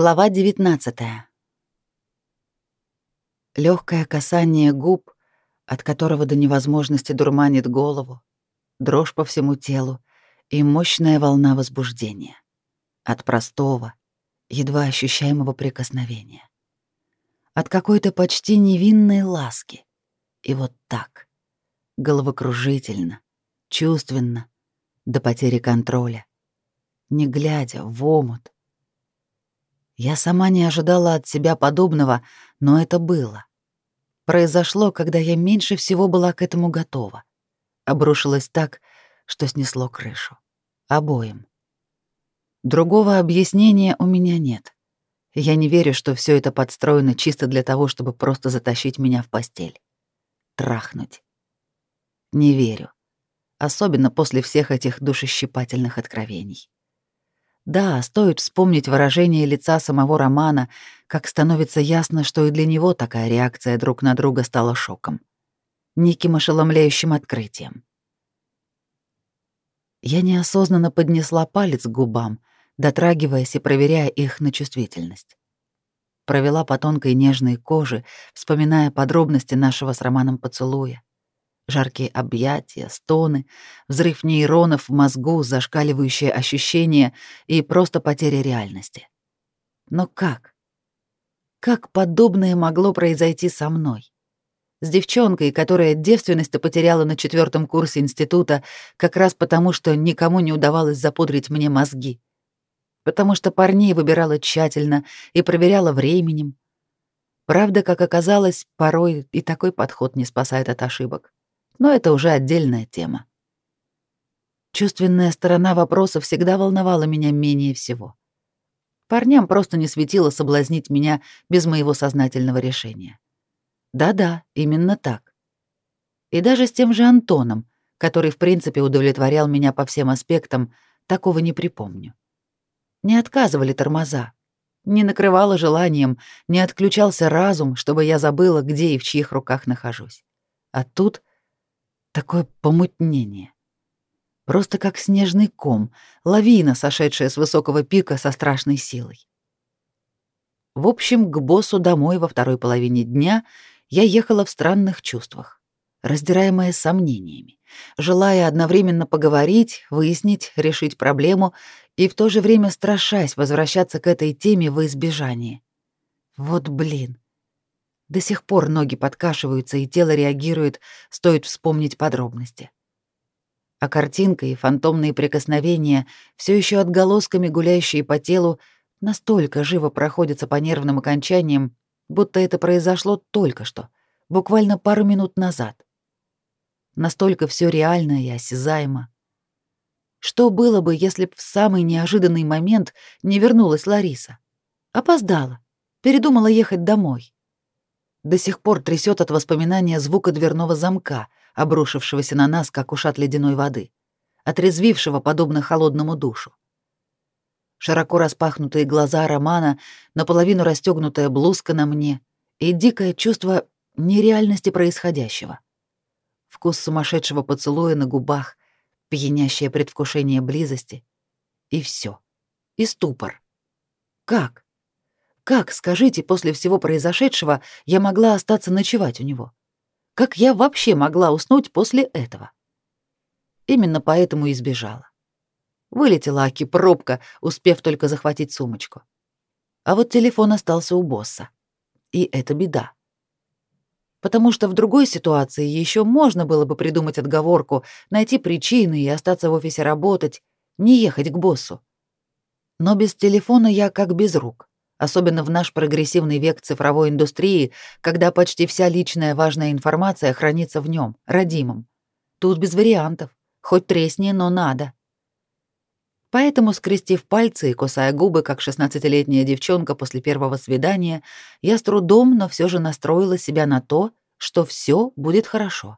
Глава 19. Легкое касание губ, от которого до невозможности дурманит голову, дрожь по всему телу и мощная волна возбуждения. От простого, едва ощущаемого прикосновения. От какой-то почти невинной ласки. И вот так. Головокружительно, чувственно, до потери контроля. Не глядя в омут — я сама не ожидала от себя подобного, но это было. Произошло, когда я меньше всего была к этому готова. Обрушилось так, что снесло крышу. Обоим. Другого объяснения у меня нет. Я не верю, что все это подстроено чисто для того, чтобы просто затащить меня в постель. Трахнуть. Не верю. Особенно после всех этих душещипательных откровений. Да, стоит вспомнить выражение лица самого Романа, как становится ясно, что и для него такая реакция друг на друга стала шоком. Неким ошеломляющим открытием. Я неосознанно поднесла палец к губам, дотрагиваясь и проверяя их на чувствительность. Провела по тонкой нежной коже, вспоминая подробности нашего с Романом поцелуя. Жаркие объятия, стоны, взрыв нейронов в мозгу, зашкаливающие ощущения и просто потеря реальности. Но как? Как подобное могло произойти со мной? С девчонкой, которая девственность-то потеряла на четвертом курсе института как раз потому, что никому не удавалось запудрить мне мозги. Потому что парней выбирала тщательно и проверяла временем. Правда, как оказалось, порой и такой подход не спасает от ошибок но это уже отдельная тема. Чувственная сторона вопроса всегда волновала меня менее всего. Парням просто не светило соблазнить меня без моего сознательного решения. Да-да, именно так. И даже с тем же Антоном, который в принципе удовлетворял меня по всем аспектам, такого не припомню. Не отказывали тормоза, не накрывало желанием, не отключался разум, чтобы я забыла, где и в чьих руках нахожусь. А тут Такое помутнение. Просто как снежный ком, лавина, сошедшая с высокого пика со страшной силой. В общем, к боссу домой во второй половине дня я ехала в странных чувствах, раздираемая сомнениями, желая одновременно поговорить, выяснить, решить проблему и в то же время страшась возвращаться к этой теме во избежание. Вот блин. До сих пор ноги подкашиваются, и тело реагирует, стоит вспомнить подробности. А картинка и фантомные прикосновения, все еще отголосками гуляющие по телу, настолько живо проходятся по нервным окончаниям, будто это произошло только что, буквально пару минут назад. Настолько все реально и осязаемо. Что было бы, если б в самый неожиданный момент не вернулась Лариса? Опоздала, передумала ехать домой. До сих пор трясет от воспоминания звука дверного замка, обрушившегося на нас, как ушат ледяной воды, отрезвившего подобно холодному душу. Широко распахнутые глаза Романа, наполовину расстегнутая блузка на мне и дикое чувство нереальности происходящего. Вкус сумасшедшего поцелуя на губах, пьянящее предвкушение близости. И все. И ступор. Как? Как, скажите, после всего произошедшего я могла остаться ночевать у него? Как я вообще могла уснуть после этого? Именно поэтому и сбежала. Вылетела Аки пробка, успев только захватить сумочку. А вот телефон остался у босса. И это беда. Потому что в другой ситуации еще можно было бы придумать отговорку, найти причины и остаться в офисе работать, не ехать к боссу. Но без телефона я как без рук особенно в наш прогрессивный век цифровой индустрии, когда почти вся личная важная информация хранится в нем, родимом. Тут без вариантов, хоть тресни, но надо. Поэтому, скрестив пальцы и кусая губы, как шестнадцатилетняя девчонка после первого свидания, я с трудом, но все же настроила себя на то, что все будет хорошо.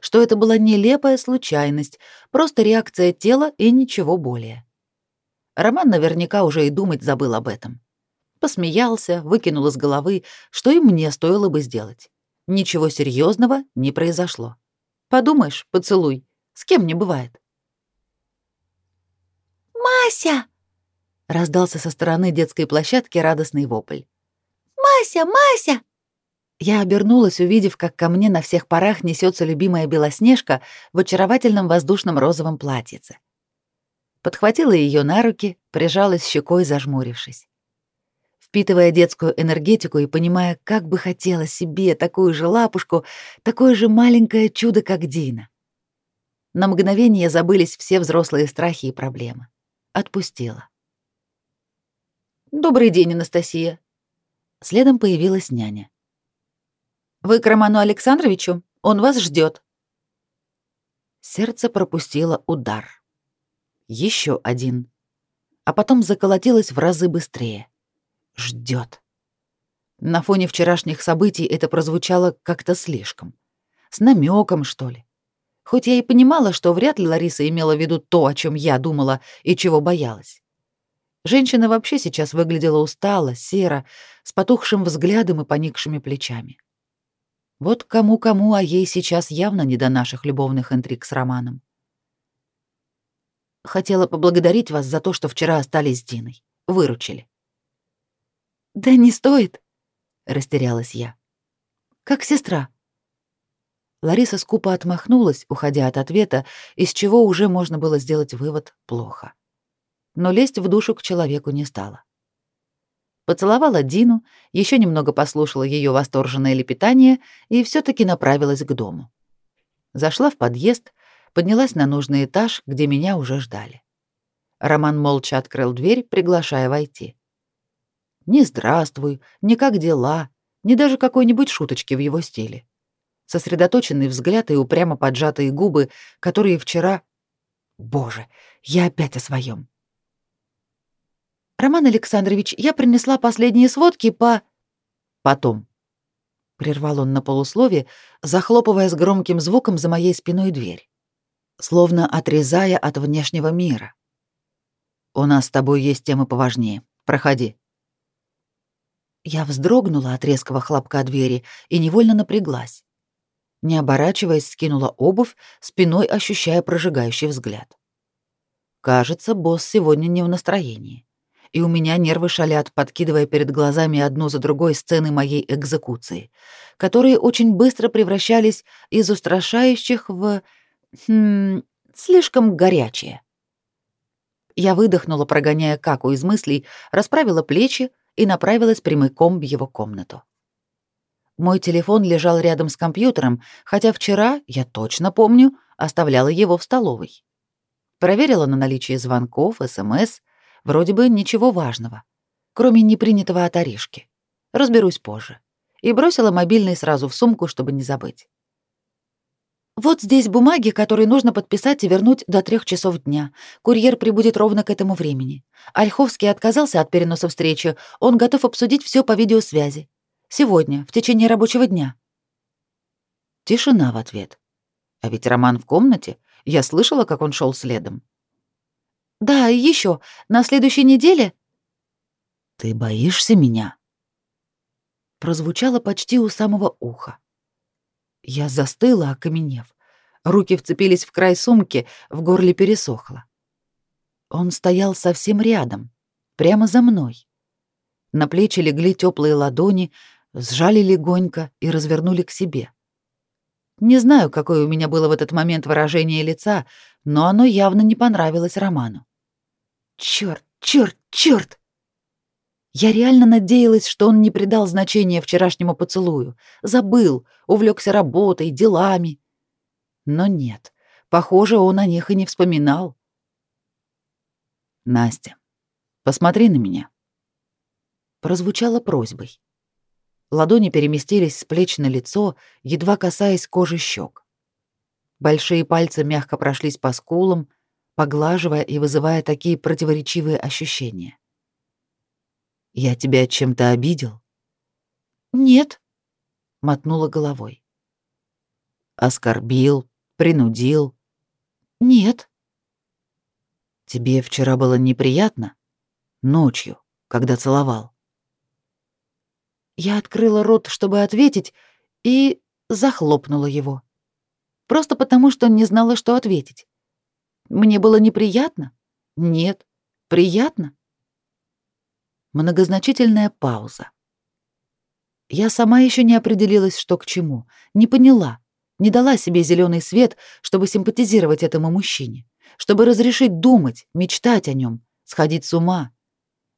Что это была нелепая случайность, просто реакция тела и ничего более. Роман наверняка уже и думать забыл об этом посмеялся, выкинул из головы, что и мне стоило бы сделать. Ничего серьезного не произошло. Подумаешь, поцелуй. С кем не бывает. «Мася!» Раздался со стороны детской площадки радостный вопль. «Мася, Мася!» Я обернулась, увидев, как ко мне на всех парах несется любимая Белоснежка в очаровательном воздушном розовом платьице. Подхватила ее на руки, прижалась щекой, зажмурившись. Впитывая детскую энергетику и понимая, как бы хотела себе такую же лапушку, такое же маленькое чудо, как Дина. На мгновение забылись все взрослые страхи и проблемы. Отпустила. «Добрый день, Анастасия». Следом появилась няня. «Вы к Роману Александровичу? Он вас ждет. Сердце пропустило удар. Еще один. А потом заколотилось в разы быстрее. Ждет. На фоне вчерашних событий это прозвучало как-то слишком. С намеком, что ли. Хоть я и понимала, что вряд ли Лариса имела в виду то, о чем я думала и чего боялась. Женщина вообще сейчас выглядела устало, серо, с потухшим взглядом и поникшими плечами. Вот кому-кому, а ей сейчас явно не до наших любовных интриг с Романом. Хотела поблагодарить вас за то, что вчера остались с Диной. Выручили. Да не стоит, растерялась я. Как сестра. Лариса скупо отмахнулась, уходя от ответа, из чего уже можно было сделать вывод плохо но лезть в душу к человеку не стала. Поцеловала Дину, еще немного послушала ее восторженное лепетание и все таки направилась к дому. Зашла в подъезд, поднялась на нужный этаж, где меня уже ждали. Роман молча открыл дверь, приглашая войти. Ни здравствуй, ни как дела, ни даже какой-нибудь шуточки в его стиле. Сосредоточенный взгляд и упрямо поджатые губы, которые вчера... Боже, я опять о своем. «Роман Александрович, я принесла последние сводки по...» «Потом», — прервал он на полуслове, захлопывая с громким звуком за моей спиной дверь, словно отрезая от внешнего мира. «У нас с тобой есть темы поважнее. Проходи». Я вздрогнула от резкого хлопка двери и невольно напряглась. Не оборачиваясь, скинула обувь, спиной ощущая прожигающий взгляд. Кажется, босс сегодня не в настроении и у меня нервы шалят, подкидывая перед глазами одну за другой сцены моей экзекуции, которые очень быстро превращались из устрашающих в... Хм, слишком горячие. Я выдохнула, прогоняя каку из мыслей, расправила плечи и направилась прямиком в его комнату. Мой телефон лежал рядом с компьютером, хотя вчера, я точно помню, оставляла его в столовой. Проверила на наличие звонков, СМС, Вроде бы ничего важного, кроме непринятого от Аришки. Разберусь позже. И бросила мобильный сразу в сумку, чтобы не забыть. Вот здесь бумаги, которые нужно подписать и вернуть до трех часов дня. Курьер прибудет ровно к этому времени. Ольховский отказался от переноса встречи. Он готов обсудить все по видеосвязи. Сегодня, в течение рабочего дня. Тишина в ответ. А ведь Роман в комнате. Я слышала, как он шел следом. Да, и еще на следующей неделе. Ты боишься меня? Прозвучало почти у самого уха. Я застыла, окаменев. Руки вцепились в край сумки, в горле пересохло. Он стоял совсем рядом, прямо за мной. На плечи легли теплые ладони, сжали легонько и развернули к себе. Не знаю, какое у меня было в этот момент выражение лица, но оно явно не понравилось Роману. Черт, черт, черт! Я реально надеялась, что он не придал значения вчерашнему поцелую, забыл, увлекся работой, делами. Но нет, похоже, он о них и не вспоминал. Настя, посмотри на меня. Прозвучало просьбой. Ладони переместились с плеч на лицо, едва касаясь кожи щек. Большие пальцы мягко прошлись по скулам, поглаживая и вызывая такие противоречивые ощущения. «Я тебя чем-то обидел?» «Нет», — мотнула головой. «Оскорбил, принудил?» «Нет». «Тебе вчера было неприятно? Ночью, когда целовал?» Я открыла рот, чтобы ответить, и захлопнула его. Просто потому, что не знала, что ответить. Мне было неприятно? Нет. Приятно? Многозначительная пауза. Я сама еще не определилась, что к чему, не поняла, не дала себе зеленый свет, чтобы симпатизировать этому мужчине, чтобы разрешить думать, мечтать о нем, сходить с ума.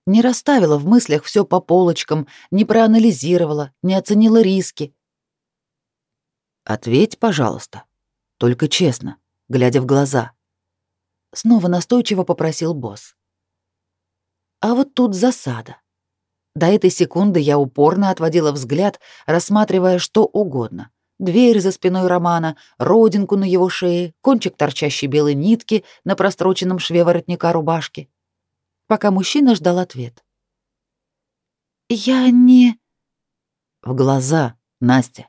Не расставила в мыслях все по полочкам, не проанализировала, не оценила риски. Ответь, пожалуйста, только честно, глядя в глаза. Снова настойчиво попросил босс. А вот тут засада. До этой секунды я упорно отводила взгляд, рассматривая что угодно. Дверь за спиной Романа, родинку на его шее, кончик торчащей белой нитки на простроченном шве воротника рубашки. Пока мужчина ждал ответ. «Я не...» В глаза, Настя.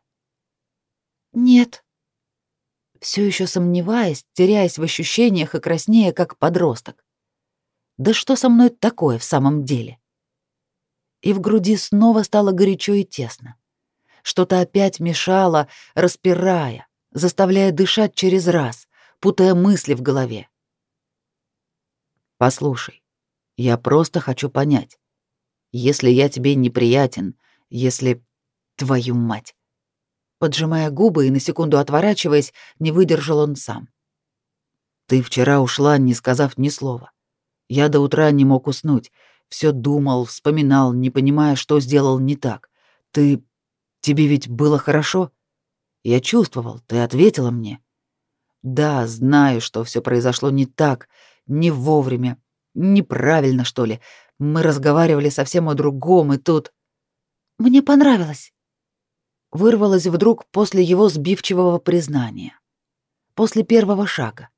«Нет». Все еще сомневаясь, теряясь в ощущениях и краснея, как подросток. «Да что со мной такое в самом деле?» и в груди снова стало горячо и тесно. Что-то опять мешало, распирая, заставляя дышать через раз, путая мысли в голове. «Послушай, я просто хочу понять. Если я тебе неприятен, если... Твою мать!» Поджимая губы и на секунду отворачиваясь, не выдержал он сам. «Ты вчера ушла, не сказав ни слова. Я до утра не мог уснуть, все думал, вспоминал, не понимая, что сделал не так. Ты... Тебе ведь было хорошо? Я чувствовал, ты ответила мне. Да, знаю, что все произошло не так, не вовремя, неправильно, что ли. Мы разговаривали совсем о другом, и тут... Мне понравилось. Вырвалось вдруг после его сбивчивого признания. После первого шага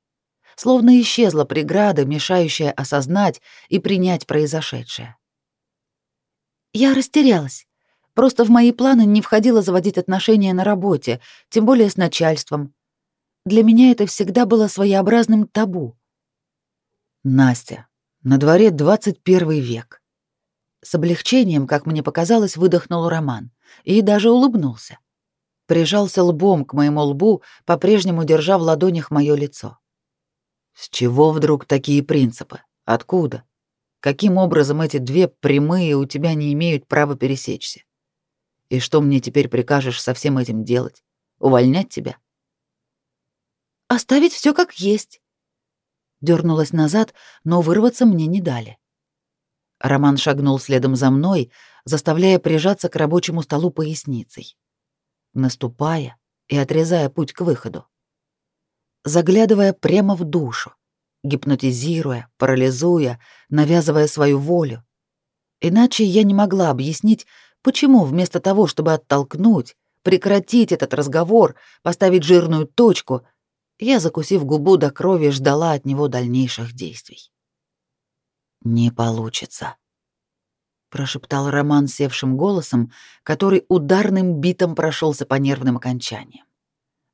словно исчезла преграда, мешающая осознать и принять произошедшее. Я растерялась. Просто в мои планы не входило заводить отношения на работе, тем более с начальством. Для меня это всегда было своеобразным табу. Настя, на дворе 21 век. С облегчением, как мне показалось, выдохнул Роман и даже улыбнулся. Прижался лбом к моему лбу, по-прежнему держа в ладонях мое лицо. С чего вдруг такие принципы? Откуда? Каким образом эти две прямые у тебя не имеют права пересечься? И что мне теперь прикажешь со всем этим делать? Увольнять тебя? Оставить все как есть. Дернулась назад, но вырваться мне не дали. Роман шагнул следом за мной, заставляя прижаться к рабочему столу поясницей, наступая и отрезая путь к выходу заглядывая прямо в душу, гипнотизируя, парализуя, навязывая свою волю. Иначе я не могла объяснить, почему вместо того, чтобы оттолкнуть, прекратить этот разговор, поставить жирную точку, я, закусив губу до крови, ждала от него дальнейших действий. «Не получится», — прошептал Роман севшим голосом, который ударным битом прошелся по нервным окончаниям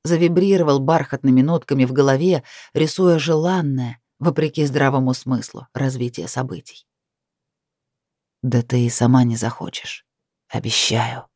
завибрировал бархатными нотками в голове, рисуя желанное, вопреки здравому смыслу, развитие событий. Да ты и сама не захочешь, обещаю.